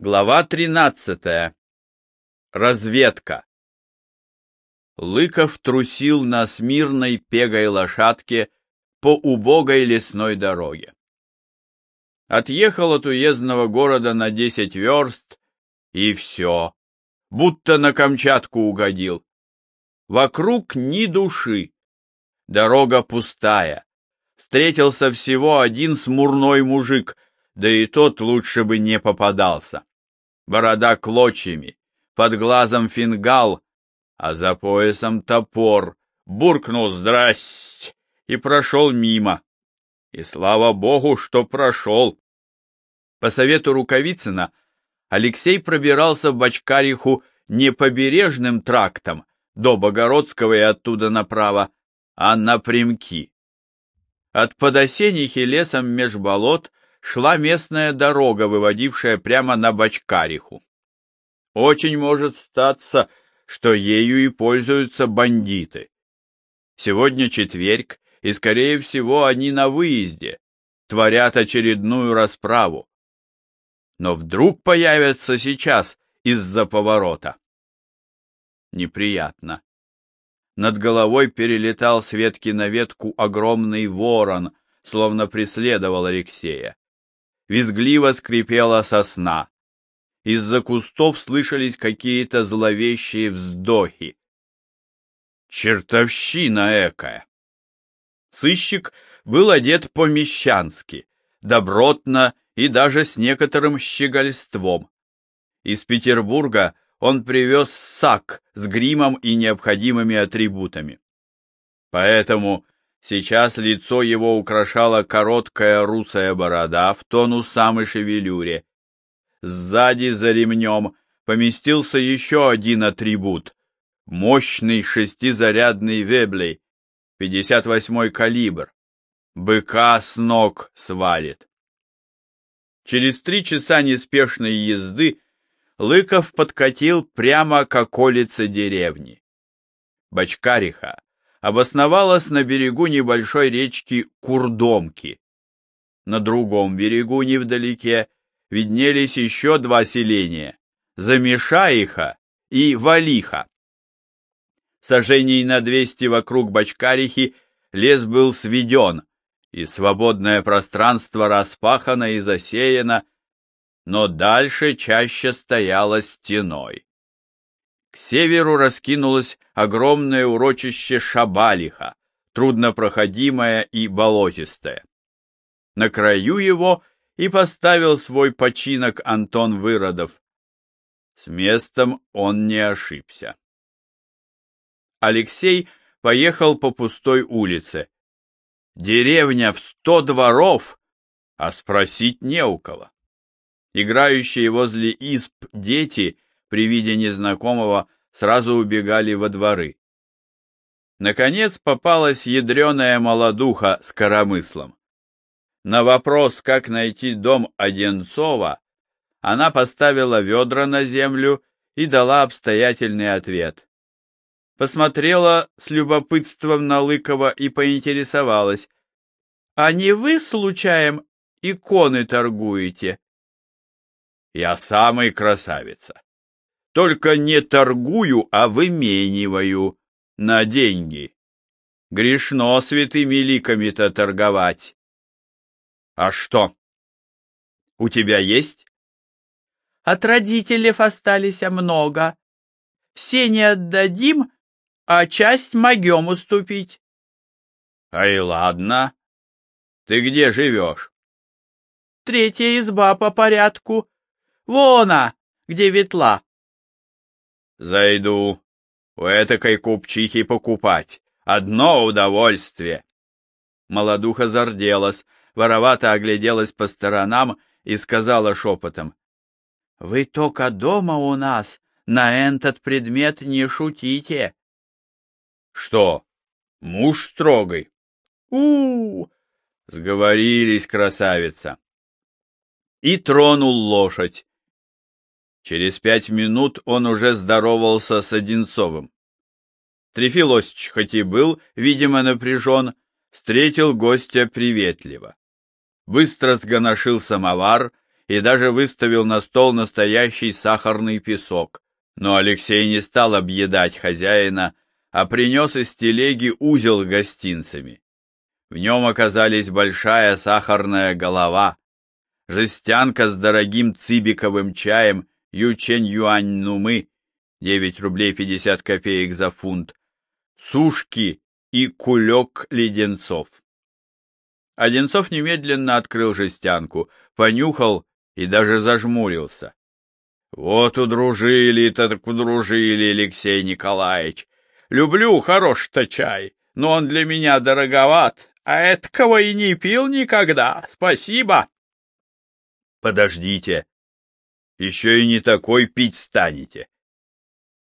Глава тринадцатая. Разведка. Лыков трусил на смирной пегой лошадке по убогой лесной дороге. Отъехал от уездного города на десять верст, и все, будто на Камчатку угодил. Вокруг ни души, дорога пустая. Встретился всего один смурной мужик, да и тот лучше бы не попадался борода клочьями, под глазом фингал, а за поясом топор, буркнул «Здрасте!» и прошел мимо. И слава богу, что прошел. По совету Рукавицына Алексей пробирался в Бочкариху не побережным трактом до Богородского и оттуда направо, а напрямки. От подосенихи лесом меж болот шла местная дорога, выводившая прямо на Бочкариху. Очень может статься, что ею и пользуются бандиты. Сегодня четверг, и, скорее всего, они на выезде, творят очередную расправу. Но вдруг появятся сейчас из-за поворота. Неприятно. Над головой перелетал с ветки на ветку огромный ворон, словно преследовал Алексея визгливо скрипела сосна. Из-за кустов слышались какие-то зловещие вздохи. Чертовщина экая! Сыщик был одет по-мещански, добротно и даже с некоторым щегольством. Из Петербурга он привез сак с гримом и необходимыми атрибутами. Поэтому Сейчас лицо его украшала короткая русая борода в тону самой шевелюре. Сзади за ремнем поместился еще один атрибут — мощный шестизарядный веблей, 58-й калибр. Быка с ног свалит. Через три часа неспешной езды Лыков подкатил прямо к околице деревни. Бочкариха обосновалась на берегу небольшой речки Курдомки. На другом берегу, невдалеке, виднелись еще два селения — Замешаиха и Валиха. Сожжений на двести вокруг Бочкарихи лес был сведен, и свободное пространство распахано и засеяно, но дальше чаще стояло стеной. Северу раскинулось огромное урочище Шабалиха, труднопроходимое и болотистое. На краю его и поставил свой починок Антон Выродов. С местом он не ошибся. Алексей поехал по пустой улице. Деревня в сто дворов, а спросить не у кого. Играющие возле изб дети при виде незнакомого сразу убегали во дворы. Наконец попалась ядреная молодуха с коромыслом. На вопрос, как найти дом Одинцова, она поставила ведра на землю и дала обстоятельный ответ. Посмотрела с любопытством на Лыкова и поинтересовалась. — А не вы, случаем, иконы торгуете? — Я самый красавица. Только не торгую, а вымениваю на деньги. Грешно святыми ликами-то торговать. А что? У тебя есть? От родителей остались много. Все не отдадим, а часть могем уступить. Ай, ладно. Ты где живешь? Третья изба по порядку. Вона, где ветла. Зайду. У этакой купчихи покупать. Одно удовольствие. Молодуха зарделась, воровато огляделась по сторонам и сказала шепотом. — Вы только дома у нас на этот предмет не шутите. — Что, муж строгой? у, -у, -у Сговорились, красавица. И тронул лошадь. Через пять минут он уже здоровался с Одинцовым. Трефилосич, хоть и был, видимо, напряжен, встретил гостя приветливо. Быстро сгоношил самовар и даже выставил на стол настоящий сахарный песок. Но Алексей не стал объедать хозяина, а принес из телеги узел гостинцами. В нем оказались большая сахарная голова, жестянка с дорогим цибиковым чаем ючень юань нумы, 9 рублей 50 копеек за фунт, сушки и кулек леденцов. Одинцов немедленно открыл жестянку, понюхал и даже зажмурился. Вот удружили так удружили, Алексей Николаевич. Люблю хороший-то чай, но он для меня дороговат, а этого и не пил никогда. Спасибо. Подождите. Еще и не такой пить станете.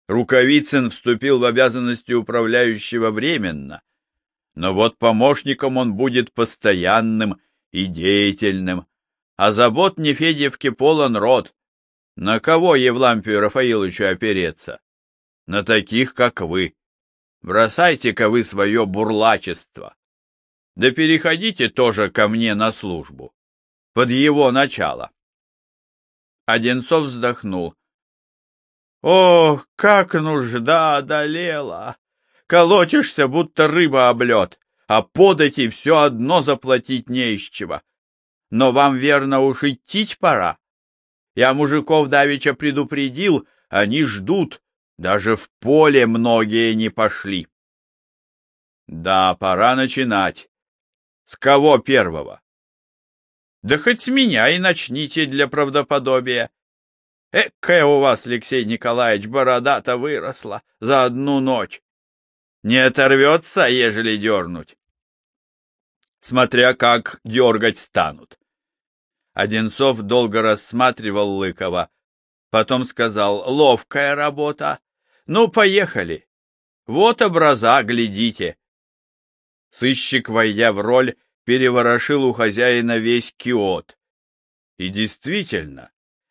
Рукавицын вступил в обязанности управляющего временно, но вот помощником он будет постоянным и деятельным, а забот Нефедьевки полон рот. На кого Евлампию Рафаиловичу опереться? На таких, как вы. Бросайте-ка вы свое бурлачество. Да переходите тоже ко мне на службу. Под его начало. Одинцов вздохнул. Ох, как нужда одолела! Колотишься, будто рыба об лед, а подать и все одно заплатить не из чего. Но вам, верно, уж идти пора. Я мужиков давеча предупредил, они ждут, даже в поле многие не пошли. Да, пора начинать. С кого первого? Да хоть с меня и начните для правдоподобия. Экая у вас, Алексей Николаевич, борода-то выросла за одну ночь. Не оторвется, ежели дернуть. Смотря как дергать станут. Одинцов долго рассматривал Лыкова, потом сказал, ловкая работа. Ну, поехали. Вот образа, глядите. Сыщик, войдя в роль, переворошил у хозяина весь киот. И действительно,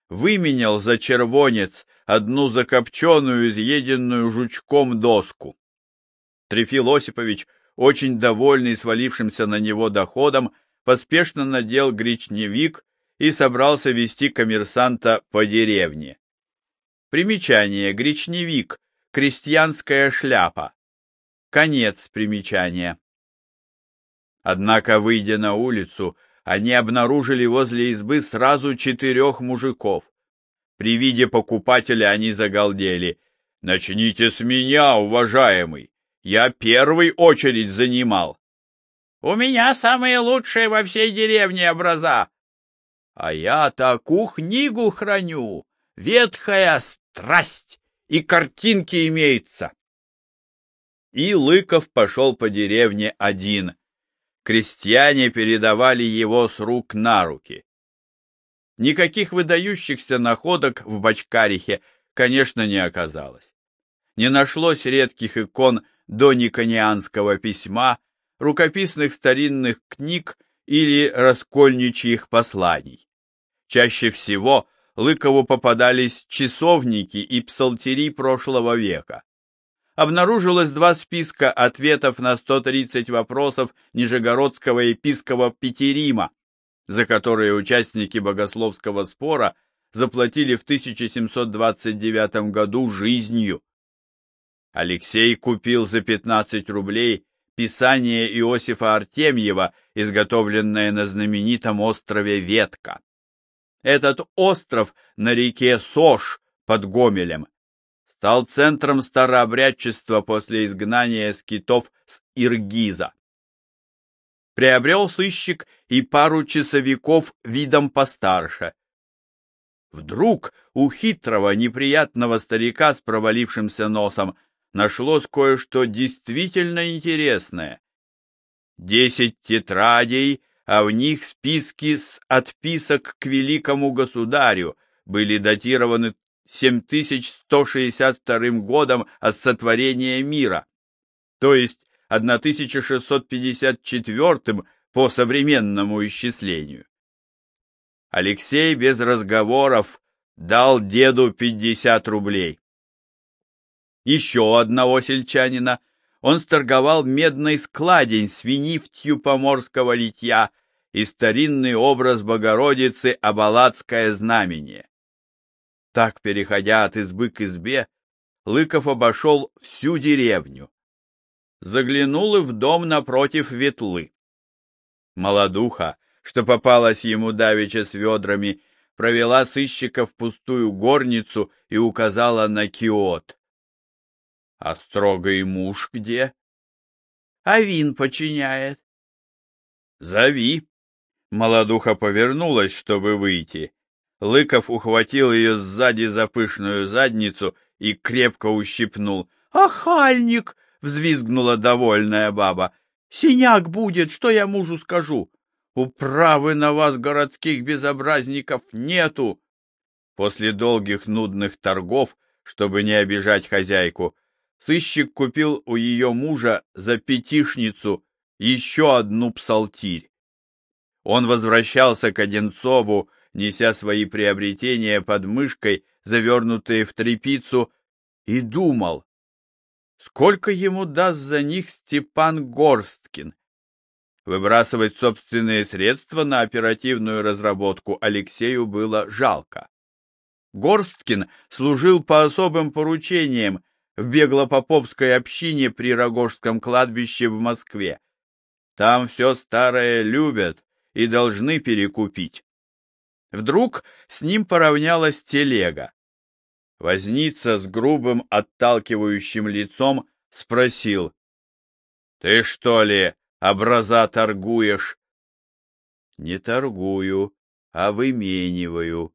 выменял за червонец одну закопченную, изъеденную жучком доску. Трефил Осипович, очень довольный свалившимся на него доходом, поспешно надел гречневик и собрался вести коммерсанта по деревне. Примечание. Гречневик. Крестьянская шляпа. Конец примечания. Однако, выйдя на улицу, они обнаружили возле избы сразу четырех мужиков. При виде покупателя они загалдели. «Начните с меня, уважаемый! Я первый очередь занимал!» «У меня самые лучшие во всей деревне образа!» «А я такую книгу храню! Ветхая страсть! И картинки имеются!» И Лыков пошел по деревне один — крестьяне передавали его с рук на руки. Никаких выдающихся находок в Бачкарихе, конечно, не оказалось. Не нашлось редких икон до никонианского письма, рукописных старинных книг или раскольничьих посланий. Чаще всего Лыкову попадались часовники и псалтири прошлого века обнаружилось два списка ответов на 130 вопросов Нижегородского епископа Петерима, за которые участники богословского спора заплатили в 1729 году жизнью. Алексей купил за 15 рублей писание Иосифа Артемьева, изготовленное на знаменитом острове Ветка. Этот остров на реке Сош под Гомелем стал центром старообрядчества после изгнания скитов с Иргиза. Приобрел сыщик и пару часовиков видом постарше. Вдруг у хитрого, неприятного старика с провалившимся носом нашлось кое-что действительно интересное. Десять тетрадей, а в них списки с отписок к великому государю были датированы 7162 годом от сотворения мира, то есть 1654 по современному исчислению. Алексей без разговоров дал деду 50 рублей. Еще одного сельчанина он сторговал медный складень с винифтью поморского литья и старинный образ Богородицы Абаладское знамение. Так, переходя от избы к избе, Лыков обошел всю деревню. Заглянул и в дом напротив ветлы. Молодуха, что попалась ему давеча с ведрами, провела сыщика в пустую горницу и указала на киот. — А строгий муж где? — А вин починяет. — Зови. Молодуха повернулась, чтобы выйти. Лыков ухватил ее сзади за пышную задницу и крепко ущипнул. «Ахальник!» — взвизгнула довольная баба. «Синяк будет, что я мужу скажу? Управы на вас, городских безобразников, нету!» После долгих нудных торгов, чтобы не обижать хозяйку, сыщик купил у ее мужа за пятишницу еще одну псалтирь. Он возвращался к Одинцову, неся свои приобретения под мышкой, завернутые в тряпицу, и думал, сколько ему даст за них Степан Горсткин. Выбрасывать собственные средства на оперативную разработку Алексею было жалко. Горсткин служил по особым поручениям в беглопоповской общине при Рогожском кладбище в Москве. Там все старое любят и должны перекупить. Вдруг с ним поравнялась телега. Возница с грубым отталкивающим лицом спросил. — Ты что ли образа торгуешь? — Не торгую, а вымениваю.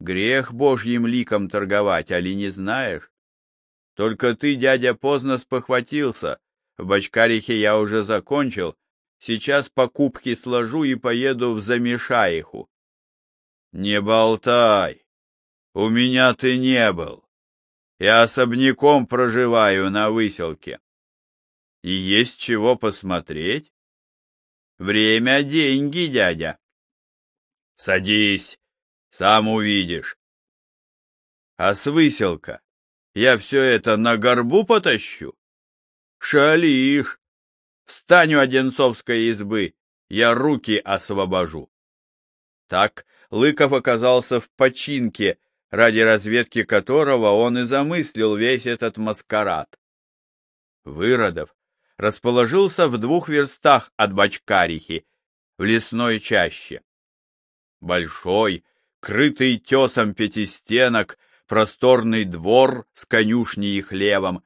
Грех божьим ликом торговать, али не знаешь? Только ты, дядя, поздно спохватился. В Бочкарихе я уже закончил. Сейчас покупки сложу и поеду в Замешаиху. Не болтай. У меня ты не был. Я особняком проживаю на выселке. И есть чего посмотреть? Время — деньги, дядя. Садись, сам увидишь. А с выселка я все это на горбу потащу? Шалишь. Встань у Одинцовской избы, я руки освобожу. Так Лыков оказался в починке, ради разведки которого он и замыслил весь этот маскарад. Выродов расположился в двух верстах от Бачкарихи, в лесной чаще. Большой, крытый тесом пятистенок, просторный двор с конюшней и хлевом.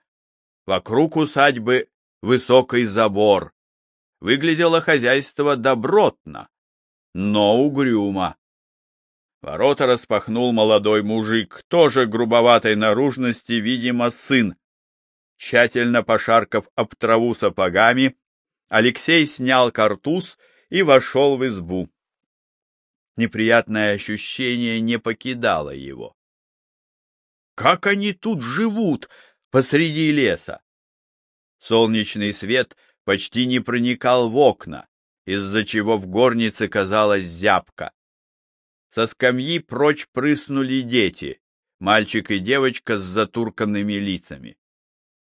Вокруг усадьбы высокий забор. Выглядело хозяйство добротно, но угрюмо. Ворота распахнул молодой мужик, тоже грубоватой наружности, видимо, сын. Тщательно пошаркав об траву сапогами, Алексей снял картуз и вошел в избу. Неприятное ощущение не покидало его. Как они тут живут посреди леса? Солнечный свет почти не проникал в окна, из-за чего в горнице казалась зябка. Со скамьи прочь прыснули дети, мальчик и девочка с затурканными лицами.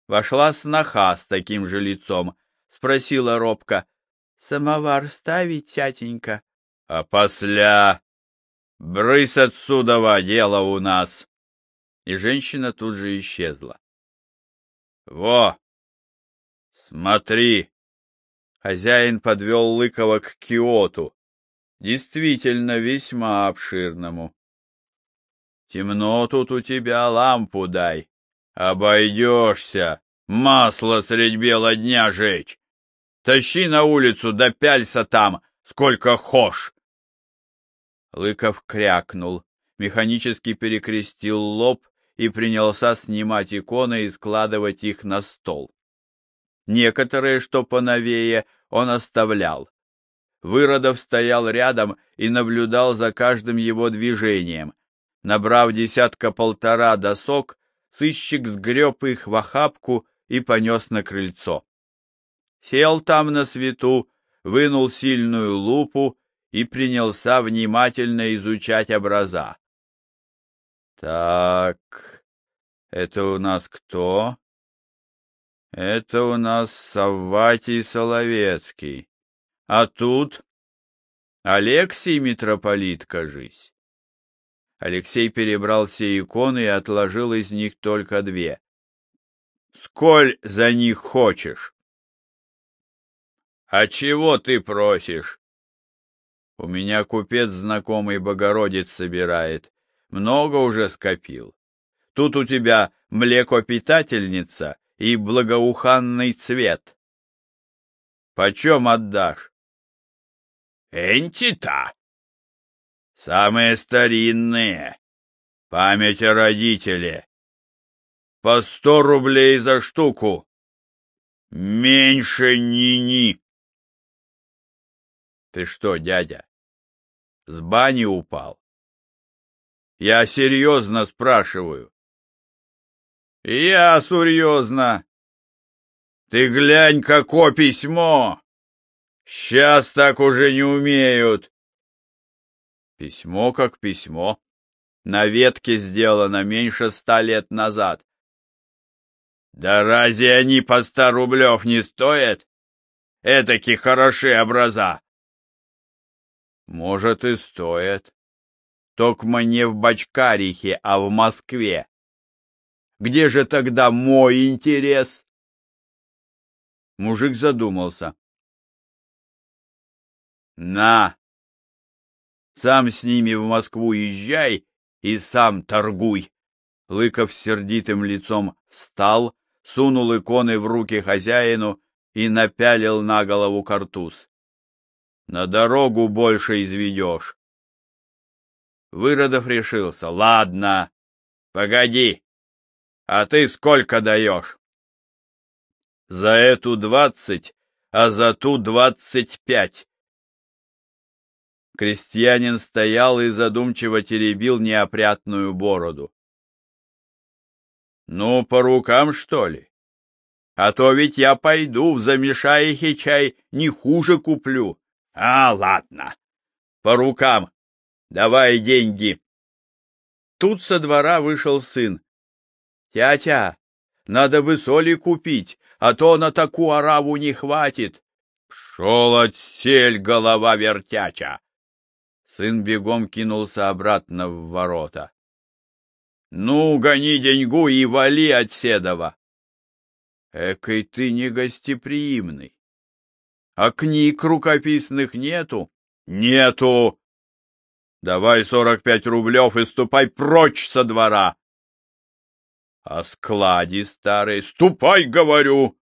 Вошла сноха с таким же лицом, спросила робко, «Самовар ставить, тятенька?» «А после брысь отсюда, дело у нас!» И женщина тут же исчезла. «Во! Смотри!» Хозяин подвел Лыкова к киоту, действительно весьма обширному. Темно тут у тебя, лампу дай. Обойдешься. Масло средь бела дня жечь. Тащи на улицу, да пялься там, сколько хошь. Лыков крякнул, механически перекрестил лоб и принялся снимать иконы и складывать их на стол. Некоторые, что поновее, он оставлял. Выродов стоял рядом и наблюдал за каждым его движением. Набрав десятка-полтора досок, сыщик сгреб их в охапку и понес на крыльцо. Сел там на свету, вынул сильную лупу и принялся внимательно изучать образа. Так, это у нас кто? Это у нас Савватий Соловецкий. А тут Алексий митрополит, кажись. Алексей перебрал все иконы и отложил из них только две. Сколь за них хочешь? А чего ты просишь? У меня купец знакомый Богородец собирает. Много уже скопил. Тут у тебя млекопитательница и благоуханный цвет. Почем отдашь? Энти-то! Самые старинные. Память о родителе. По сто рублей за штуку. Меньше ни-ни. Ты что, дядя, с бани упал? Я серьезно спрашиваю. Я серьезно. Ты глянь, какое письмо! Сейчас так уже не умеют. Письмо как письмо. На ветке сделано меньше ста лет назад. Да разве они по ста рублев не стоят? Этаки хороши образа. Может, и стоят. Токма не в Бачкарихе, а в Москве. Где же тогда мой интерес? Мужик задумался. На! Сам с ними в Москву езжай и сам торгуй. Лыков сердитым лицом встал, сунул иконы в руки хозяину и напялил на голову картуз. На дорогу больше изведешь. Выродов решился. Ладно, погоди. А ты сколько даешь? За эту двадцать, а за ту двадцать пять. Крестьянин стоял и задумчиво теребил неопрятную бороду. — Ну, по рукам, что ли? А то ведь я пойду в замешаихе чай не хуже куплю. А, ладно. По рукам. Давай деньги. Тут со двора вышел сын. Тятя, надо бы соли купить, а то на такую ораву не хватит. Шел отсель голова вертяча. Сын бегом кинулся обратно в ворота. — Ну, гони деньгу и вали от Седова. — Экой ты негостеприимный. А книг рукописных нету? — Нету. — Давай сорок пять рублев и ступай прочь со двора. — А склади старый, ступай, говорю.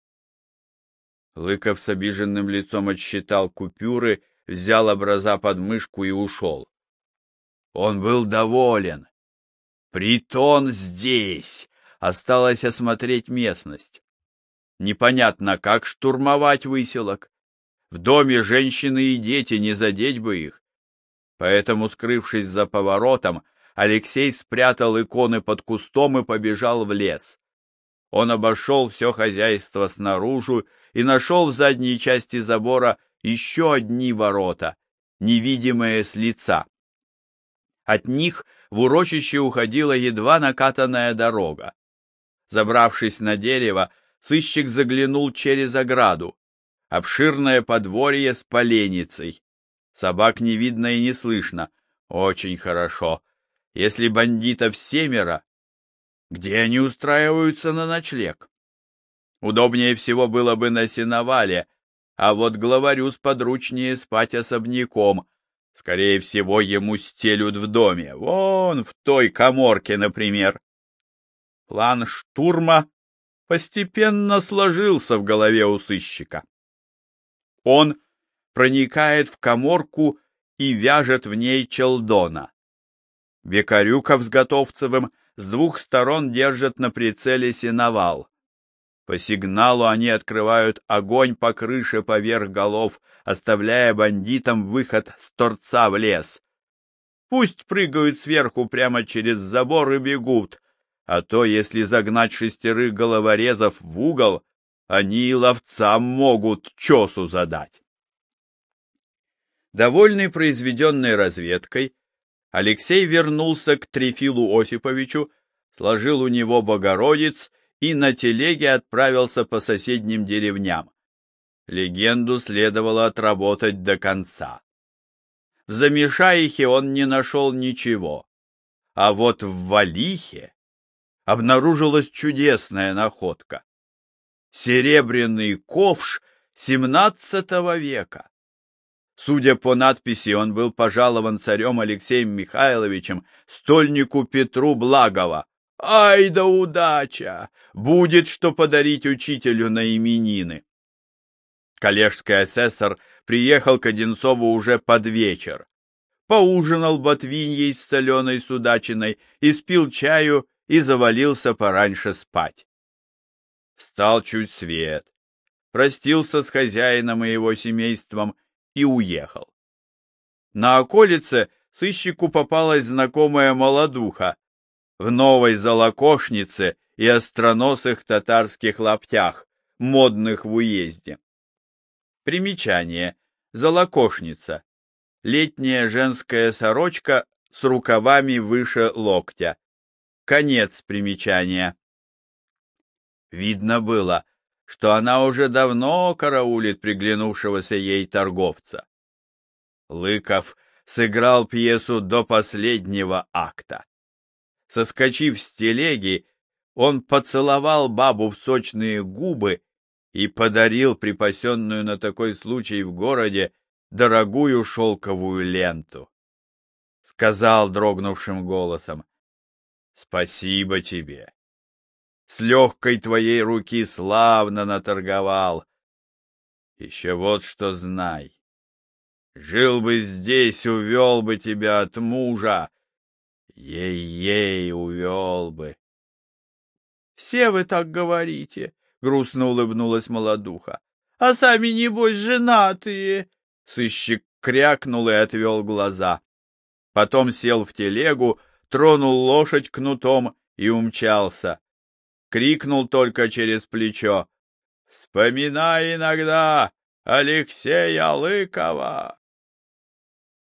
Лыков с обиженным лицом отсчитал купюры взял образа под мышку и ушел. Он был доволен. Притон здесь. Осталось осмотреть местность. Непонятно, как штурмовать выселок. В доме женщины и дети, не задеть бы их. Поэтому, скрывшись за поворотом, Алексей спрятал иконы под кустом и побежал в лес. Он обошел все хозяйство снаружи и нашел в задней части забора еще одни ворота, невидимые с лица. От них в урочище уходила едва накатанная дорога. Забравшись на дерево, сыщик заглянул через ограду. Обширное подворье с поленницей. Собак не видно и не слышно. Очень хорошо. Если бандитов семеро, где они устраиваются на ночлег? Удобнее всего было бы на сеновале, а вот главарю сподручнее спать особняком. Скорее всего, ему стелют в доме. Вон, в той коморке, например. План штурма постепенно сложился в голове у сыщика. Он проникает в коморку и вяжет в ней челдона. Бекарюков с Готовцевым с двух сторон держат на прицеле сеновал. По сигналу они открывают огонь по крыше поверх голов, оставляя бандитам выход с торца в лес. Пусть прыгают сверху прямо через забор и бегут, а то, если загнать шестерых головорезов в угол, они и ловцам могут чесу задать. Довольный произведенной разведкой, Алексей вернулся к Трефилу Осиповичу, сложил у него Богородиц и на телеге отправился по соседним деревням. Легенду следовало отработать до конца. В Замешаихе он не нашел ничего, а вот в Валихе обнаружилась чудесная находка. Серебряный ковш XVII века. Судя по надписи, он был пожалован царем Алексеем Михайловичем стольнику Петру Благова. Ай да удача! Будет что подарить учителю на именины. Коллежский асессор приехал к Одинцову уже под вечер. Поужинал ботвиньей с соленой судачиной, испил чаю и завалился пораньше спать. Стал чуть свет, простился с хозяином и его семейством и уехал. На околице сыщику попалась знакомая молодуха в новой золокошнице и остроносых татарских лаптях, модных в уезде. Примечание. Золокошница. Летняя женская сорочка с рукавами выше локтя. Конец примечания. Видно было, что она уже давно караулит приглянувшегося ей торговца. Лыков сыграл пьесу до последнего акта. Соскочив с телеги, он поцеловал бабу в сочные губы и подарил припасенную на такой случай в городе дорогую шелковую ленту. Сказал дрогнувшим голосом, «Спасибо тебе с легкой твоей руки славно наторговал. Еще вот что знай. Жил бы здесь, увел бы тебя от мужа. Ей-ей, увел бы. — Все вы так говорите, — грустно улыбнулась молодуха. — А сами, небось, женатые. Сыщик крякнул и отвел глаза. Потом сел в телегу, тронул лошадь кнутом и умчался крикнул только через плечо. «Вспоминай иногда Алексея Лыкова!»